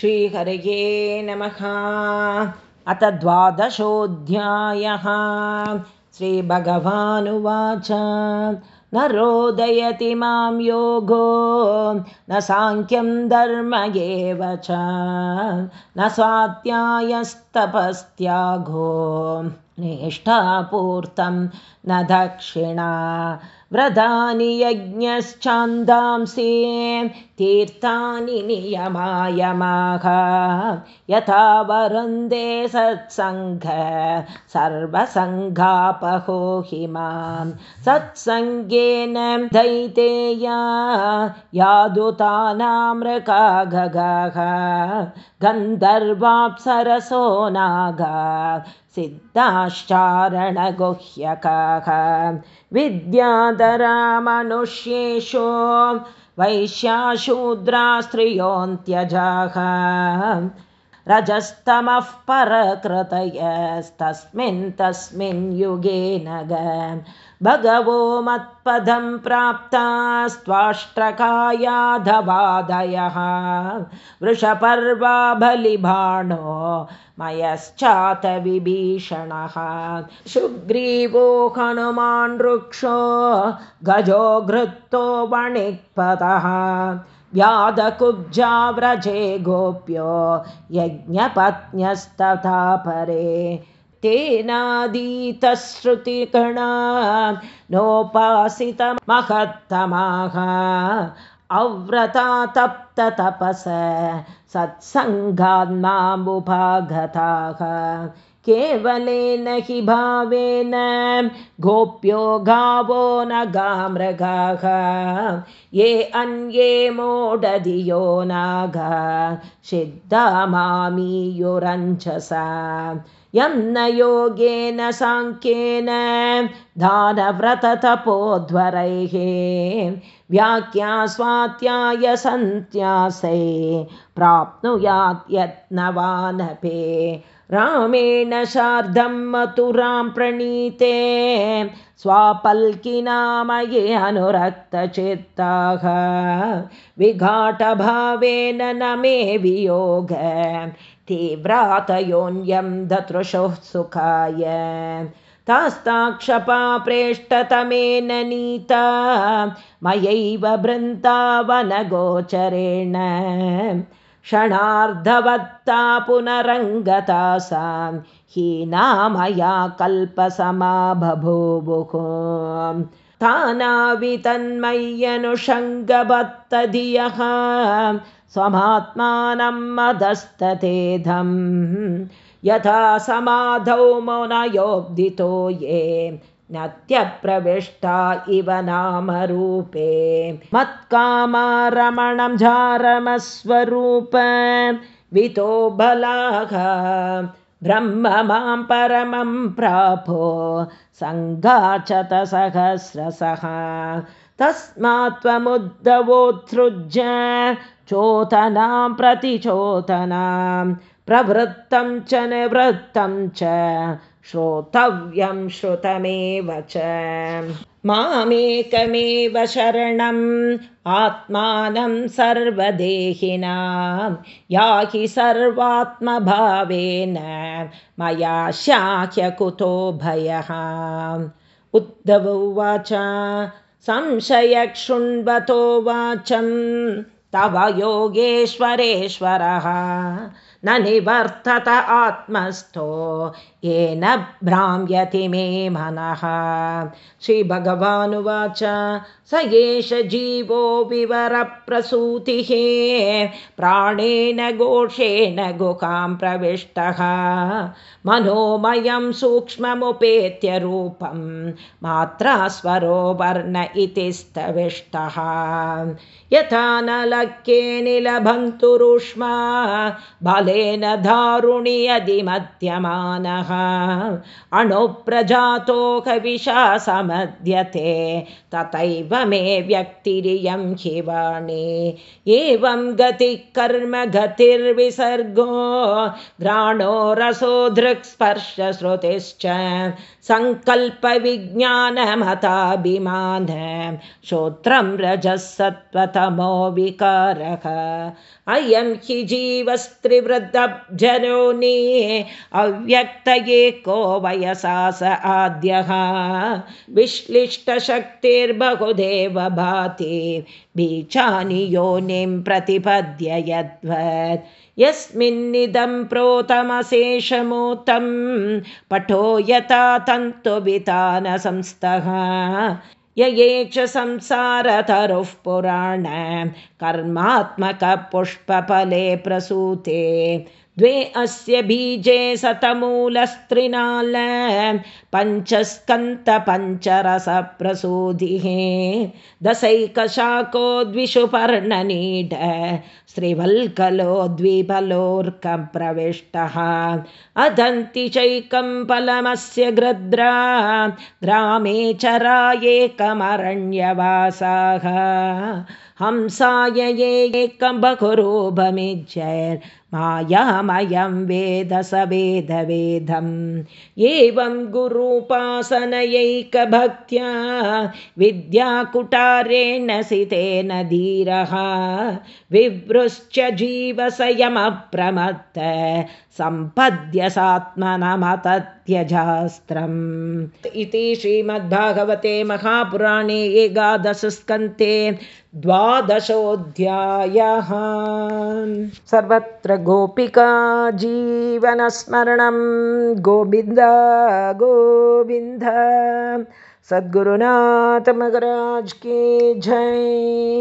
श्रीहरये नमः। अथ द्वादशोऽध्यायः। श्रीभगवानुवाच। न रोदयति मां योगो न साङ्ख्यं धर्म एव च। न स्वाध्यायस्तपस्त्यागो निष्ठापूर्तं न दक्षिणा। व्रतानि यज्ञश्चान्दांसि तीर्थानि नियमायमाः यथा वरुन्दे सत्सङ्ग सर्वसङ्गापहो हि मां सत्सङ्गेन दैतेया यादुतानामृका गगाः गन्धर्वाप्सरसो नागा। सिद्धाश्चारणगुह्यकाः। विद्याधरा मनुष्येषु वैश्याशूद्रा स्त्रियोऽन्त्यजाः रजस्तमः परकृतयस्तस्मिन् तस्मिन् युगे नग भगवो मत्पदं प्राप्तास्त्वाष्ट्रकायाधवादयः। वृषपर्वा बलिबाणो मयश्चातविभीषणः। सुग्रीवो हनुमान् वृक्षो गजो घृतो वणिक्पतः व्याधकुब्जाव्रजे गोप्यो यज्ञपत्न्यस्तथा परे तेनादीतश्रुतिगणा नोपासितमहत्तमाः। अव्रता तप्ततपस सत्सङ्गान्मामुपागताः केवलेन हि भावेन गोप्यो गावो न गामृगाः। ये अन्ये मोडधियो नागा। सिद्धा मामीयुरञ्जसा। यं न योगेन साङ्ख्येन दानव्रततपोध्वरैः व्याख्या स्वात्याय सन्त्यासै प्राप्नुयात् यत्नवानपे रामेण शार्धं मथुरां प्रणीते स्वापल्किनामये अनुरक्तचित्ताः। विघाटभावेन न मे वियोग तीव्रातयोन्यं दतृशुः सुखाय। तास्ताक्षपा प्रेष्ठतमेन नीता मयैव बृन्दावनगोचरेण क्षणार्धवत्ता पुनरङ्गता सा हीना मया कल्पसमा बभूवुः तानावितन्मय्यनुषङ्गबत्तधियः स्वमात्मानं मदस्ततेधं यथा समाधौ मुनयोब्दितो ये नत्यप्रविष्टा इव नामरूपे। मत्कामारमणं झारमस्वरूप वितो बलाः ब्रह्म मां परमं प्रापो सङ्गाचतसहस्रसः। तस्मात् त्वमुद्धवोत्सृज्य चोतनां प्रतिचोतनां प्रवृत्तं च निवृत्तं च श्रोतव्यं श्रुतमेव च। मामेकमेव शरणम् आत्मानं सर्वदेहिनां। याहि सर्वात्मभावेन मया शाख्य कुतो भयः। उद्धव उवाच संशयक्षृण्वतो वाचं तव योगेश्वरेश्वरः। न निवर्तत आत्मस्थो येन भ्राम्यति मे मनः। श्रीभगवानुवाच स एष जीवो विवरप्रसूतिः प्राणेन घोषेण गुहां प्रविष्टः। मनोमयं सूक्ष्ममुपेत्य रूपं मात्रा स्वरो वर्ण इति स्तविष्टः। यथा न लक्ष्ये निलभन्तुरुष्मा बलेन दारुणि अधिमध्यमानः अणुप्रजातो कविशा समध्यते तथैव मे व्यक्तिरियं हि वाणी एवं गतिः कर्म गतिर्विसर्गो घ्राणो रसो दृक्स्पर्शश्रुतिश्च सङ्कल्पविज्ञानमताभिमान श्रोत्रं रजः सत्त्वतमो विकारः अयं हि जीवस्त्रिवृद्धब्जरोनि अव्यक्तये को वयसा स आद्यः। विश्लिष्टशक्तिर्बहुदेव भाति बीचानि योनिं प्रतिपद्य यद्वत् यस्मिन्निदं प्रोतमशेषमोतं पठो यथा तन्तुवितानसंस्थः य च संसारतरुः पुराण कर्मात्मकपुष्पफले प्रसूते द्वे अस्य बीजे शतमूलस्त्रिनाल पञ्चस्कन्तपञ्चरसप्रसूतिः दशैकशाको द्विषुपर्णनीड श्रीवल्कलो द्विबलोर्कप्रविष्टः अदन्ति चैकं फलमस्य गृद्रा ग्रामे चरा एकमरण्यवासाः हंसाय एकं मायामयं वेद स वेदवेदम्। एवं गुरूपासनयैकभक्त्या विद्याकुटारेण सितेन धीरः। विवृश्च जीवसयमप्रमत्त सम्पद्य सात्मनमतत्यजास्त्रम् इति श्रीमद्भागवते महापुराणे एकादशस्कन्ते द्वादशोऽध्यायः। सर्वत्र गोपिका जीवनस्मरणं। गोविन्द गोविन्द। सद्गुरुनाथमगराज के जय